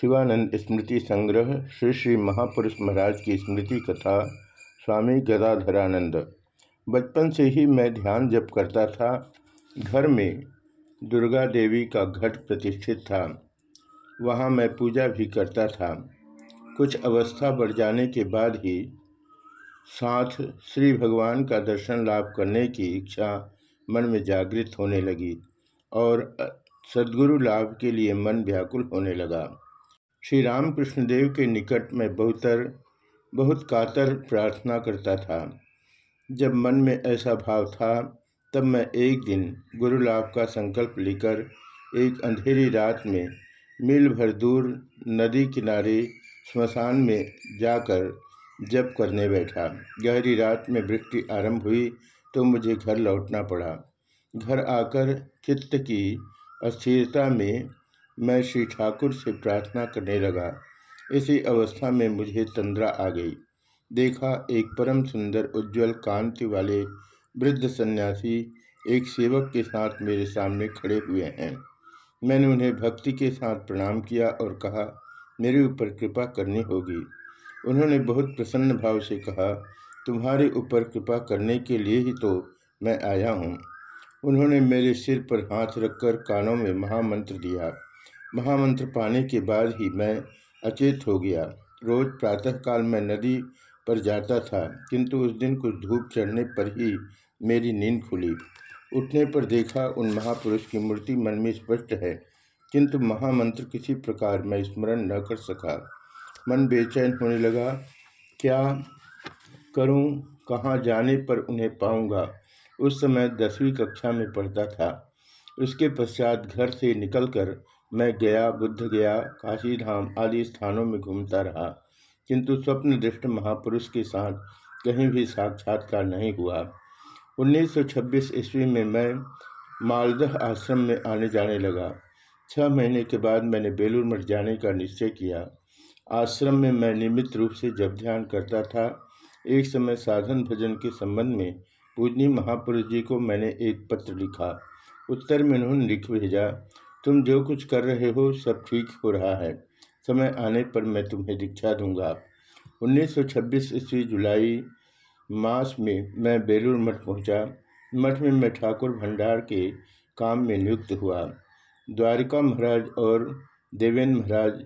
शिवानंद स्मृति संग्रह, श्री श्री महापुरुष महाराज की स्मृति कथा, स्वामी गदाधरानंद। बचपन से ही मैं ध्यान जप करता था। घर में दुर्गा देवी का घट प्रतिष्ठित था। वहाँ मैं पूजा भी करता था। कुछ अवस्था बढ़ जाने के बाद ही साथ श्री भगवान का दर्शन लाभ करने की इच्छा मन में जागृत होने लगी और सदगुरु लाभ के लिए मन व्याकुल होने लगा। श्री रामकृष्ण देव के निकट में बहुतर, बहुत कातर प्रार्थना करता था। जब मन में ऐसा भाव था, तब मैं एक दिन गुरु लाभ का संकल्प लेकर एक अंधेरी रात में मील भर दूर नदी किनारे स्मशान में जाकर जप करने बैठा। गहरी रात में वृष्टि आरंभ हुई तो मुझे घर लौटना पड़ा। घर आकर चित्त की अस्थिरता में मैं श्री ठाकुर से प्रार्थना करने लगा। इसी अवस्था में मुझे तंद्रा आ गई। देखा एक परम सुंदर, उज्जवल, कांति वाले वृद्ध सन्यासी एक सेवक के साथ मेरे सामने खड़े हुए हैं। मैंने उन्हें भक्ति के साथ प्रणाम किया और कहा, मेरे ऊपर कृपा करनी होगी। उन्होंने बहुत प्रसन्न भाव से कहा, तुम्हारे ऊपर कृपा करने के लिए ही तो मैं आया हूँ। उन्होंने मेरे सिर पर हाथ रखकर कानों में महामंत्र दिया। महामंत्र पाने के बाद ही मैं अचेत हो गया। रोज प्रातःकाल मैं नदी पर जाता था, किंतु उस दिन कुछ धूप चढ़ने पर ही मेरी नींद खुली। उठने पर देखा उन महापुरुष की मूर्ति मन में स्पष्ट है, किंतु महामंत्र किसी प्रकार मैं स्मरण न कर सका। मन बेचैन होने लगा, क्या करूँ, कहाँ जाने पर उन्हें पाऊँगा? उस समय दसवीं कक्षा में पढ़ता था। उसके पश्चात घर से निकलकर मैं गया, बुद्ध गया, काशी धाम आदि स्थानों में घूमता रहा। किंतु स्वप्न दृष्ट महापुरुष के साथ कहीं भी साक्षात्कार नहीं हुआ। 1926 ईस्वी में मैं मालदह आश्रम में आने जाने लगा। छः महीने के बाद मैंने बेलूर मठ जाने का निश्चय किया। आश्रम में मैं नियमित रूप से जब ध्यान करता था, एक समय साधन भजन के संबंध में पूजनी महापुरुष जी को मैंने एक पत्र लिखा। उत्तर में उन्होंने लिख भेजा तुम जो कुछ कर रहे हो सब ठीक हो रहा है। समय आने पर मैं तुम्हें दीक्षा दूँगा। 1926 ईस्वी जुलाई मास में मैं बेलूर मठ पहुँचा। मठ में मैं ठाकुर भंडार के काम में नियुक्त हुआ। द्वारिका महाराज और देवेंद्र महाराज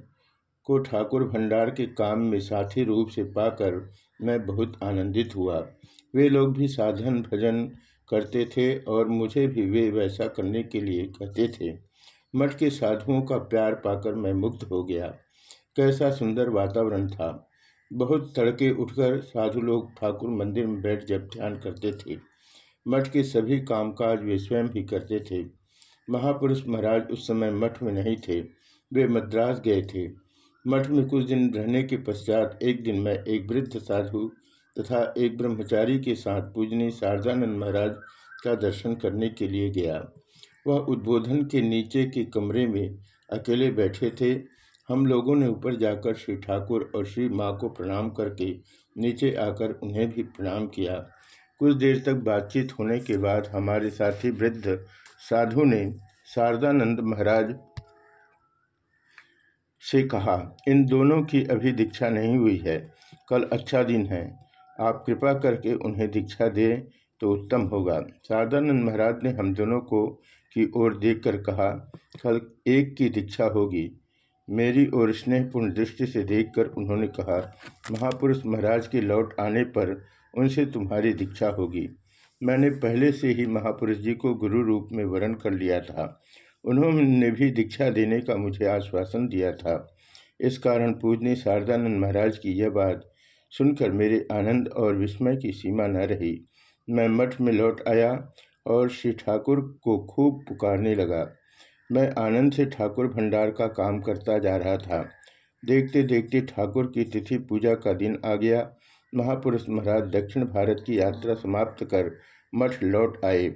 को ठाकुर भंडार के काम में साथी रूप से पाकर मैं बहुत आनंदित हुआ। वे लोग भी साधन भजन करते थे और मुझे भी वे वैसा करने के लिए कहते थे। मठ के साधुओं का प्यार पाकर मैं मुग्ध हो गया। कैसा सुंदर वातावरण था। बहुत तड़के उठकर साधु लोग ठाकुर मंदिर में बैठ जब ध्यान करते थे। मठ के सभी कामकाज वे स्वयं ही करते थे। महापुरुष महाराज उस समय मठ में नहीं थे। वे मद्रास गए थे। मठ में कुछ दिन रहने के पश्चात एक दिन मैं एक वृद्ध साधु तथा एक ब्रह्मचारी के साथ पूजनी शारदानंद महाराज का दर्शन करने के लिए गया। वह उद्बोधन के नीचे के कमरे में अकेले बैठे थे। हम लोगों ने ऊपर जाकर श्री ठाकुर और श्री माँ को प्रणाम करके नीचे आकर उन्हें भी प्रणाम किया। कुछ देर तक बातचीत होने के बाद हमारे साथी वृद्ध साधु ने शारदानंद महाराज से कहा, इन दोनों की अभी दीक्षा नहीं हुई है। कल अच्छा दिन है। आप कृपा करके उन्हें दीक्षा दें तो उत्तम होगा। शारदानंद महाराज ने हम दोनों को की ओर देखकर कहा, कल एक की दीक्षा होगी मेरी ओर स्नेहपूर्ण दृष्टि से देखकर उन्होंने कहा, महापुरुष महाराज के लौट आने पर उनसे तुम्हारी दीक्षा होगी। मैंने पहले से ही महापुरुष जी को गुरु रूप में वर्ण कर लिया था। उन्होंने भी दीक्षा देने का मुझे आश्वासन दिया था। इस कारण पूजनी शारदानंद महाराज की यह बात सुनकर मेरे आनंद और विस्मय की सीमा न रही। मैं मठ में लौट आया और श्री ठाकुर को खूब पुकारने लगा। मैं आनंद से ठाकुर भंडार का काम करता जा रहा था। देखते देखते ठाकुर की तिथि पूजा का दिन आ गया। महापुरुष महाराज दक्षिण भारत की यात्रा समाप्त कर मठ लौट आए।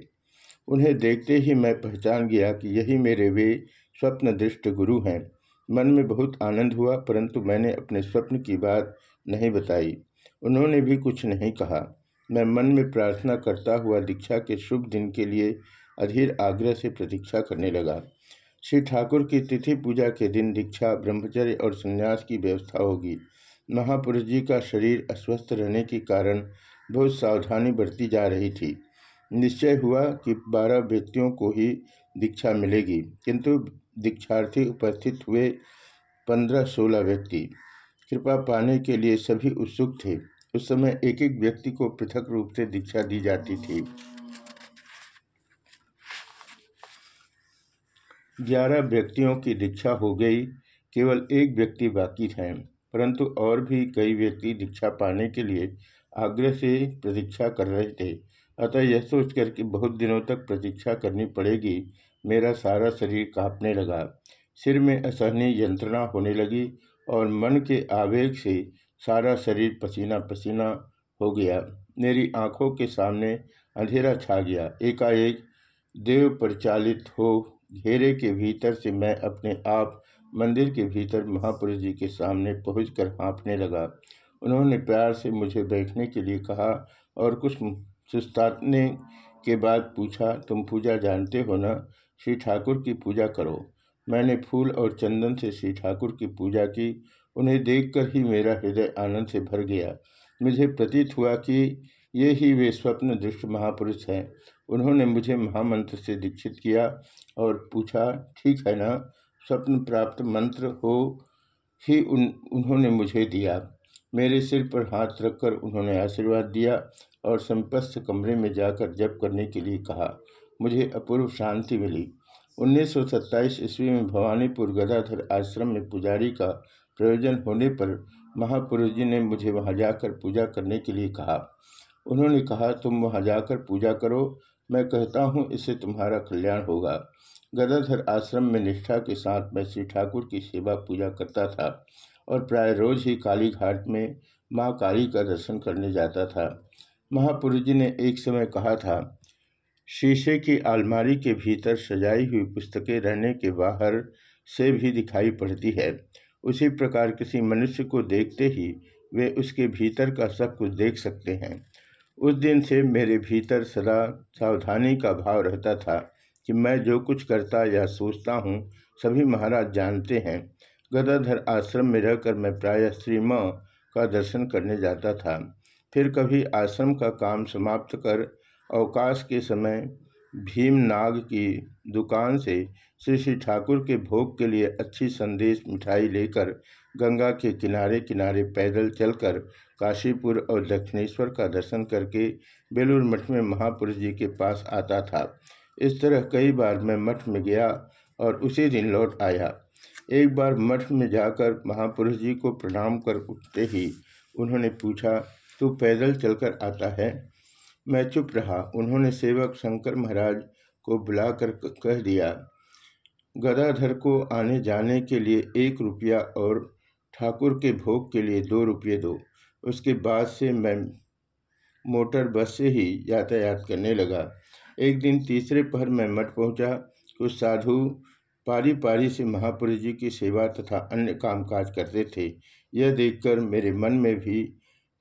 उन्हें देखते ही मैं पहचान गया कि यही मेरे वे स्वप्न दृष्ट गुरु हैं। मन में बहुत आनंद हुआ, परंतु मैंने अपने स्वप्न की बात नहीं बताई। उन्होंने भी कुछ नहीं कहा। मैं मन में प्रार्थना करता हुआ दीक्षा के शुभ दिन के लिए अधीर आग्रह से प्रतीक्षा करने लगा। श्री ठाकुर की तिथि पूजा के दिन दीक्षा, ब्रह्मचर्य और संन्यास की व्यवस्था होगी। महापुरुष जी का शरीर अस्वस्थ रहने के कारण बहुत सावधानी बरती जा रही थी। निश्चय हुआ कि बारह व्यक्तियों को ही दीक्षा मिलेगी, किंतु दीक्षार्थी उपस्थित हुए पंद्रह सोलह व्यक्ति। कृपा पाने के लिए सभी उत्सुक थे। उस समय एक एक व्यक्ति को पृथक रूप से दीक्षा दी जाती थी। ग्यारह व्यक्तियों की दीक्षा हो गई, केवल एक व्यक्ति बाकी थे परंतु और भी कई व्यक्ति दीक्षा पाने के लिए आग्रह से प्रतीक्षा कर रहे थे। अतः यह सोचकर कि बहुत दिनों तक प्रतीक्षा करनी पड़ेगी, मेरा सारा शरीर कांपने लगा। सिर में असहनीय यंत्रणा होने लगी और मन के आवेग से सारा शरीर पसीना पसीना हो गया। मेरी आँखों के सामने अंधेरा छा गया। एकाएक देव परिचालित हो। घेरे के भीतर से मैं अपने आप मंदिर के भीतर महापुरुष जी के सामने पहुँच कर हाँपने लगा। उन्होंने प्यार से मुझे बैठने के लिए कहा और कुछ सुस्ताने के बाद पूछा, तुम पूजा जानते हो ना? श्री ठाकुर की पूजा करो। मैंने फूल और चंदन से श्री ठाकुर की पूजा की उन्हें देखकर ही मेरा हृदय आनंद से भर गया। मुझे प्रतीत हुआ कि ये ही वे स्वप्न दृष्ट महापुरुष हैं। उन्होंने मुझे महामंत्र से दीक्षित किया और पूछा, ठीक है ना? स्वप्न प्राप्त मंत्र हो ही उन, उन्होंने मुझे दिया। मेरे सिर पर हाथ रखकर उन्होंने आशीर्वाद दिया और संपस्त कमरे में जाकर जप करने के लिए कहा। मुझे अपूर्व शांति मिली। 1927 ईस्वी में भवानीपुर गदाधर आश्रम में पुजारी का प्रयोजन होने पर महापुरुष जी ने मुझे वहाँ जाकर पूजा करने के लिए कहा। उन्होंने कहा, तुम वहाँ जाकर पूजा करो। मैं कहता हूँ, इससे तुम्हारा कल्याण होगा। गदाधर आश्रम में निष्ठा के साथ मैं श्री ठाकुर की सेवा पूजा करता था और प्राय रोज ही काली घाट में माँ काली का दर्शन करने जाता था। महापुरुष जी ने एक समय कहा था, शीशे की आलमारी के भीतर सजाई हुई पुस्तकें रहने के बाहर से भी दिखाई पड़ती है। उसी प्रकार किसी मनुष्य को देखते ही वे उसके भीतर का सब कुछ देख सकते हैं। उस दिन से मेरे भीतर सदा सावधानी का भाव रहता था कि मैं जो कुछ करता या सोचता हूँ, सभी महाराज जानते हैं। गदाधर आश्रम में रहकर मैं प्रायः श्री माँ का दर्शन करने जाता था। फिर कभी आश्रम का काम समाप्त कर अवकाश के समय भीमनाग की दुकान से श्री श्री ठाकुर के भोग के लिए अच्छी संदेश मिठाई लेकर गंगा के किनारे किनारे पैदल चलकर काशीपुर और दक्षिणेश्वर का दर्शन करके बेलूर मठ में महापुरुष जी के पास आता था। इस तरह कई बार मैं मठ में गया और उसी दिन लौट आया। एक बार मठ में जाकर महापुरुष जी को प्रणाम कर उठते ही उन्होंने पूछा, तू पैदल चलकर आता है? मैं चुप रहा। उन्होंने सेवक शंकर महाराज को बुलाकर कह दिया, गदाधर को आने जाने के लिए एक रुपया और ठाकुर के भोग के लिए दो रुपये दो। उसके बाद से मैं मोटर बस से ही यातायात करने लगा। एक दिन तीसरे पहर मैं मठ पहुँचा। कुछ साधु पारी पारी से महापुरुष जी की सेवा तथा अन्य कामकाज करते थे। यह देखकर मेरे मन में भी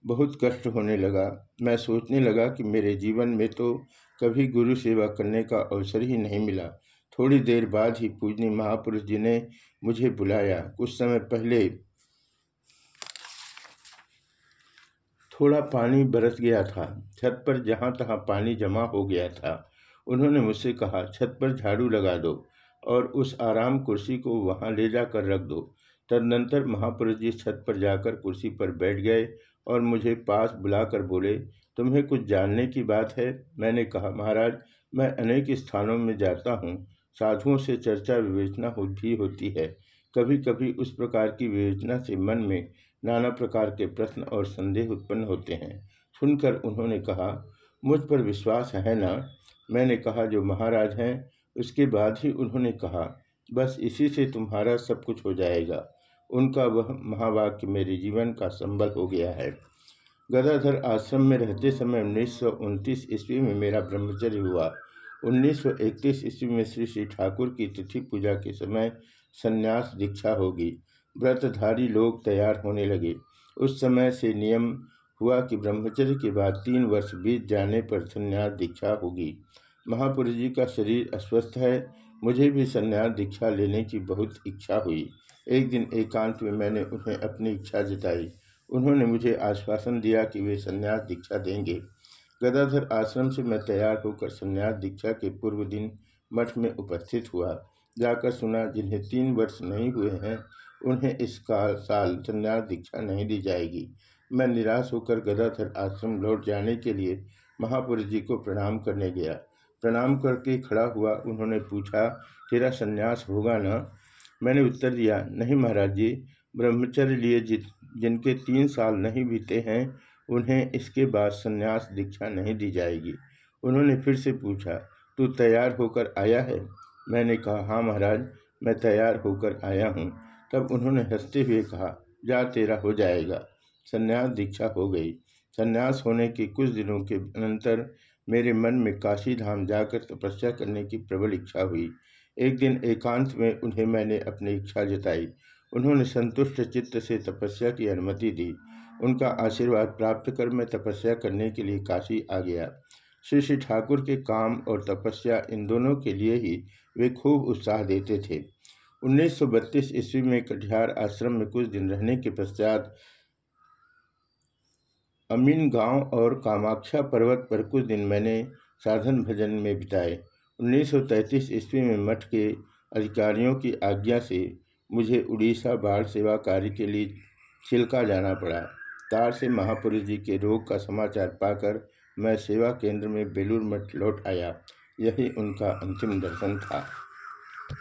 बहुत कष्ट होने लगा। मैं सोचने लगा कि मेरे जीवन में तो कभी गुरु सेवा करने का अवसर ही नहीं मिला। थोड़ी देर बाद ही पूजनी महापुरुष जी ने मुझे बुलाया। कुछ समय पहले थोड़ा पानी बरस गया था। छत पर जहाँ तहाँ पानी जमा हो गया था। उन्होंने मुझसे कहा, छत पर झाड़ू लगा दो और उस आराम कुर्सी को वहाँ ले जाकर रख दो। तदनंतर महापुरुष जी छत पर जाकर कुर्सी पर बैठ गए और मुझे पास बुलाकर बोले, तुम्हें कुछ जानने की बात है? मैंने कहा, महाराज, मैं अनेक स्थानों में जाता हूँ। साधुओं से चर्चा विवेचना हो, भी होती है। कभी कभी उस प्रकार की विवेचना से मन में नाना प्रकार के प्रश्न और संदेह उत्पन्न होते हैं। सुनकर उन्होंने कहा, मुझ पर विश्वास है ना? मैंने कहा, जो महाराज हैं, उसके बाद ही उन्होंने कहा। बस इसी से तुम्हारा सब कुछ हो जाएगा। उनका वह महावाक्य मेरे जीवन का संबल हो गया है। गदाधर आश्रम में रहते समय उन्नीस सौ उनतीस ईस्वी में मेरा ब्रह्मचर्य हुआ। 1931 ईस्वी में श्री श्री ठाकुर की तिथि पूजा के समय संन्यास दीक्षा होगी। व्रतधारी लोग तैयार होने लगे। उस समय से नियम हुआ कि ब्रह्मचर्य के बाद तीन वर्ष बीत जाने पर संन्यास दीक्षा होगी। महापुरुष जी का शरीर अस्वस्थ है। मुझे भी संन्यास दीक्षा लेने की बहुत इच्छा हुई। एक दिन एकांत में मैंने उन्हें अपनी इच्छा जताई। उन्होंने मुझे आश्वासन दिया कि वे संन्यास दीक्षा देंगे। गदाधर आश्रम से मैं तैयार होकर संन्यास दीक्षा के पूर्व दिन मठ में उपस्थित हुआ। जाकर सुना, जिन्हें तीन वर्ष नहीं हुए हैं, उन्हें इस काल, साल संन्यास दीक्षा नहीं दी जाएगी। मैं निराश होकर गदाधर आश्रम लौट जाने के लिए महापुरुष जी को प्रणाम करने गया। प्रणाम करके खड़ा हुआ, उन्होंने पूछा, तेरा संन्यास होगा ना? मैंने उत्तर दिया, नहीं महाराज जी, ब्रह्मचर्य लिए जि जिनके तीन साल नहीं बीते हैं, उन्हें इसके बाद संन्यास दीक्षा नहीं दी जाएगी। उन्होंने फिर से पूछा, तू तैयार होकर आया है? मैंने कहा हाँ महाराज, मैं तैयार होकर आया हूँ। तब उन्होंने हँसते हुए कहा, जा, तेरा हो जाएगा। संन्यास दीक्षा हो गई। संन्यास होने के कुछ दिनों के अनंतर मेरे मन में काशी धाम जाकर तपस्या करने की प्रबल इच्छा हुई। एक दिन एकांत में उन्हें मैंने अपनी इच्छा जताई। उन्होंने संतुष्ट चित्त से तपस्या की अनुमति दी। उनका आशीर्वाद प्राप्त कर मैं तपस्या करने के लिए काशी आ गया। श्री श्री ठाकुर के काम और तपस्या इन दोनों के लिए ही वे खूब उत्साह देते थे। 1932 ईस्वी में कटिहार आश्रम में कुछ दिन रहने के पश्चात अमीन गाँव और कामाख्या पर्वत पर कुछ दिन मैंने साधन भजन में बिताए। 1933 ईस्वी में मठ के अधिकारियों की आज्ञा से मुझे उड़ीसा बाढ़ सेवा कार्य के लिए छिलका जाना पड़ा। तार से महापुरुष जी के रोग का समाचार पाकर मैं सेवा केंद्र में बेलूर मठ लौट आया। यही उनका अंतिम दर्शन था।